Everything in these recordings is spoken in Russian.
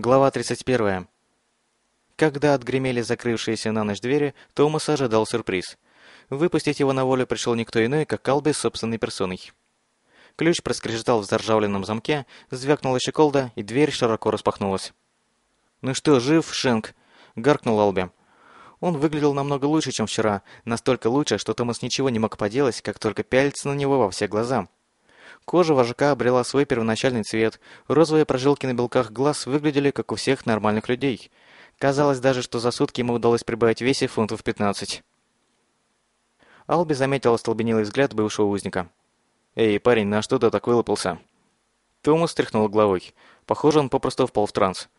Глава 31. Когда отгремели закрывшиеся на ночь двери, Томас ожидал сюрприз. Выпустить его на волю пришел никто иной, как Калби собственной персоной. Ключ проскрежетал в заржавленном замке, звякнула щеколда, и дверь широко распахнулась. «Ну что, жив, Шенк?» — гаркнул Алби. Он выглядел намного лучше, чем вчера, настолько лучше, что Томас ничего не мог поделать, как только пялиться на него во все глаза. Кожа вожака обрела свой первоначальный цвет, розовые прожилки на белках глаз выглядели, как у всех нормальных людей. Казалось даже, что за сутки ему удалось прибавить в весе фунтов 15. Алби заметил остолбенелый взгляд бывшего узника. «Эй, парень, на что ты так вылупился?» Томас тряхнул головой. Похоже, он попросту впал в транс.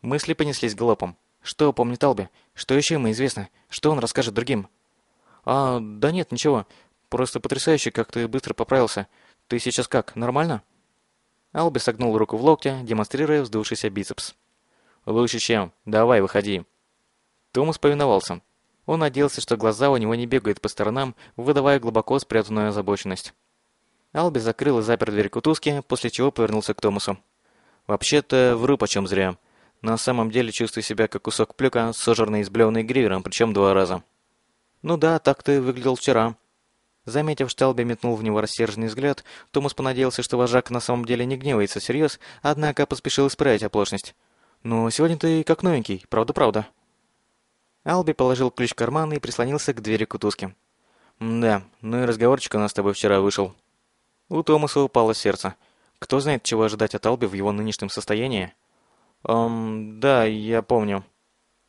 Мысли понеслись галопом. Что помнит Алби? Что еще ему известно? Что он расскажет другим? «А, да нет, ничего. Просто потрясающе, как ты быстро поправился. «Ты сейчас как, нормально?» Алби согнул руку в локте, демонстрируя вздувшийся бицепс. «Лучше чем. Давай, выходи». Томас повиновался. Он надеялся, что глаза у него не бегают по сторонам, выдавая глубоко спрятанную озабоченность. Алби закрыл и запер дверь кутузки, после чего повернулся к Томасу. «Вообще-то вру почем зря. На самом деле чувствую себя как кусок плюка, сожранный и сблеванный гривером, причем два раза». «Ну да, так ты выглядел вчера», Заметив, что Алби метнул в него рассерженный взгляд, Томас понадеялся, что вожак на самом деле не гневается всерьез, однако поспешил исправить оплошность. «Ну, сегодня ты как новенький, правда-правда». Алби положил ключ в карман и прислонился к двери кутузки. «Да, ну и разговорчик у нас с тобой вчера вышел». У Томаса упало сердце. Кто знает, чего ожидать от Алби в его нынешнем состоянии? «Эм, да, я помню».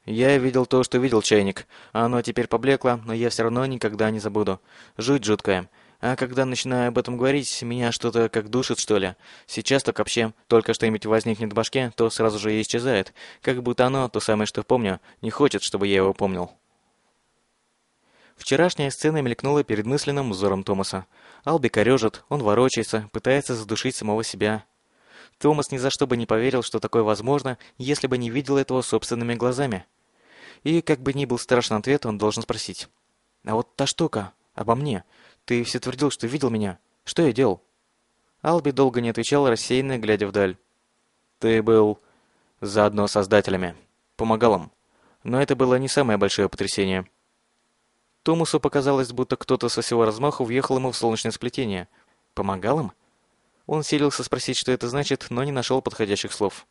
Я видел то, что видел чайник. Оно теперь поблекло, но я все равно никогда не забуду. Жуть жуткая. А когда начинаю об этом говорить, меня что-то как душит, что ли. Сейчас так вообще, только что-нибудь возникнет в башке, то сразу же и исчезает. Как будто оно, то самое, что помню, не хочет, чтобы я его помнил. Вчерашняя сцена мелькнула перед мысленным взором Томаса. Алби корежит, он ворочается, пытается задушить самого себя. Томас ни за что бы не поверил, что такое возможно, если бы не видел этого собственными глазами. И, как бы ни был страшный ответ, он должен спросить. «А вот та штука, обо мне. Ты все твердил, что видел меня. Что я делал?» Алби долго не отвечал, рассеянно глядя вдаль. «Ты был заодно создателями. Помогал им. Но это было не самое большое потрясение». Томасу показалось, будто кто-то со всего размаху въехал ему в солнечное сплетение. «Помогал им?» Он селился спросить, что это значит, но не нашел подходящих слов.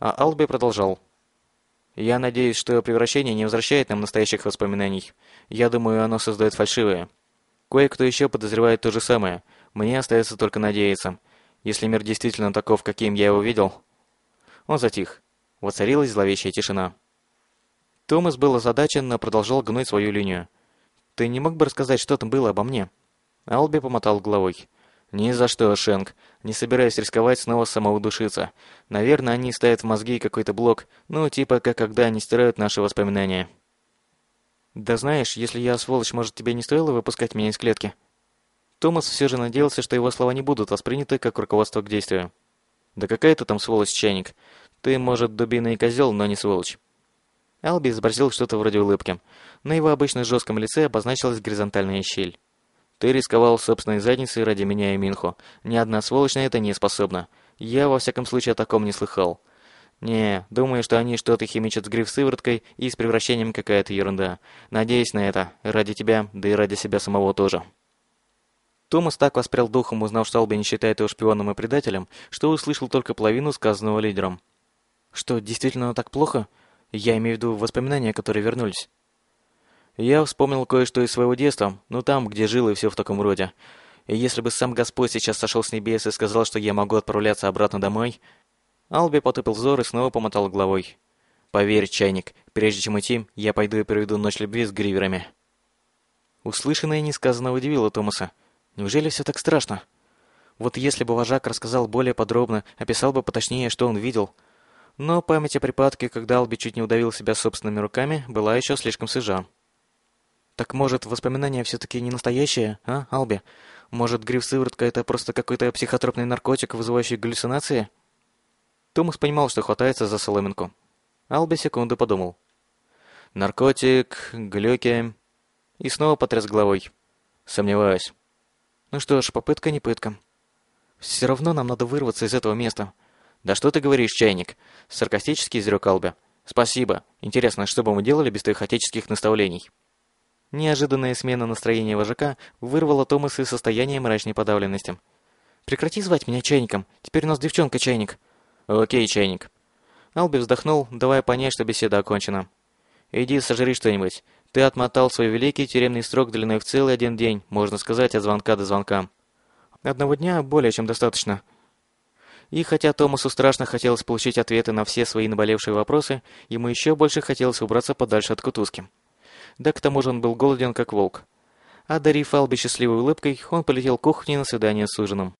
А Алби продолжал. Я надеюсь, что превращение не возвращает нам настоящих воспоминаний. Я думаю, оно создает фальшивые. Кое-кто еще подозревает то же самое. Мне остается только надеяться. Если мир действительно таков, каким я его видел... Он затих. Воцарилась зловещая тишина. Томас был озадачен, но продолжал гнуть свою линию. «Ты не мог бы рассказать, что там было обо мне?» Алби помотал головой. «Ни за что, Шенк. Не собираюсь рисковать снова самоудушиться. Наверное, они ставят в мозги какой-то блок, ну, типа, как когда они стирают наши воспоминания». «Да знаешь, если я сволочь, может, тебе не стоило выпускать меня из клетки?» Томас все же надеялся, что его слова не будут восприняты как руководство к действию. «Да какая ты там сволочь, чайник? Ты, может, дубина козел, но не сволочь». Алби изобразил что-то вроде улыбки. На его обычно жестком лице обозначилась горизонтальная щель. Ты рисковал собственной задницей ради меня и Минхо. Ни одна сволочь на это не способна. Я, во всяком случае, о таком не слыхал. Не, думаю, что они что-то химичат с гриф-сывороткой и с превращением какая-то ерунда. Надеюсь на это. Ради тебя, да и ради себя самого тоже. Томас так воспрял духом, узнав, что Алби не считает его шпионом и предателем, что услышал только половину сказанного лидером. Что, действительно так плохо? Я имею в виду воспоминания, которые вернулись. Я вспомнил кое-что из своего детства, ну там, где жил и все в таком роде. И если бы сам Господь сейчас сошел с небес и сказал, что я могу отправляться обратно домой... Алби потупил взор и снова помотал головой. «Поверь, чайник, прежде чем идти, я пойду и проведу ночь любви с гриверами». Услышанное и несказанное удивило Томаса. Неужели все так страшно? Вот если бы вожак рассказал более подробно, описал бы поточнее, что он видел. Но память о припадке, когда Алби чуть не удавил себя собственными руками, была еще слишком свежа. Так может, воспоминания все-таки не настоящие, а, Алби? Может, гриф-сыворотка это просто какой-то психотропный наркотик, вызывающий галлюцинации? Томас понимал, что хватается за соломинку. Алби секунду подумал. Наркотик, глюки... И снова потряс головой. Сомневаюсь. Ну что ж, попытка не пытка. Все равно нам надо вырваться из этого места. «Да что ты говоришь, чайник?» — саркастически изрек Алби. «Спасибо. Интересно, что бы мы делали без твоих отеческих наставлений?» Неожиданная смена настроения вожака вырвала Томаса из состояния мрачной подавленности. «Прекрати звать меня чайником. Теперь у нас девчонка чайник». «Окей, чайник». Алби вздохнул, давая понять, что беседа окончена. «Иди сожри что-нибудь. Ты отмотал свой великий тюремный срок длиной в целый один день, можно сказать, от звонка до звонка». «Одного дня более чем достаточно». И хотя Томасу страшно хотелось получить ответы на все свои наболевшие вопросы, ему еще больше хотелось убраться подальше от кутузки. Да к тому же он был голоден, как волк. Одарив Алби счастливой улыбкой, он полетел к кухне на свидание с ужином.